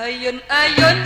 Ayun, ayun.